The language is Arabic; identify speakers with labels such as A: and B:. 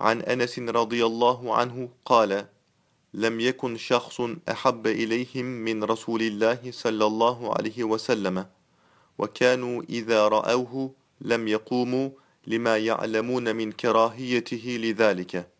A: عن أنس رضي الله عنه قال لم يكن شخص أحب إليهم من رسول الله صلى الله عليه وسلم وكانوا إذا رأوه لم يقوموا لما يعلمون من كراهيته لذلك.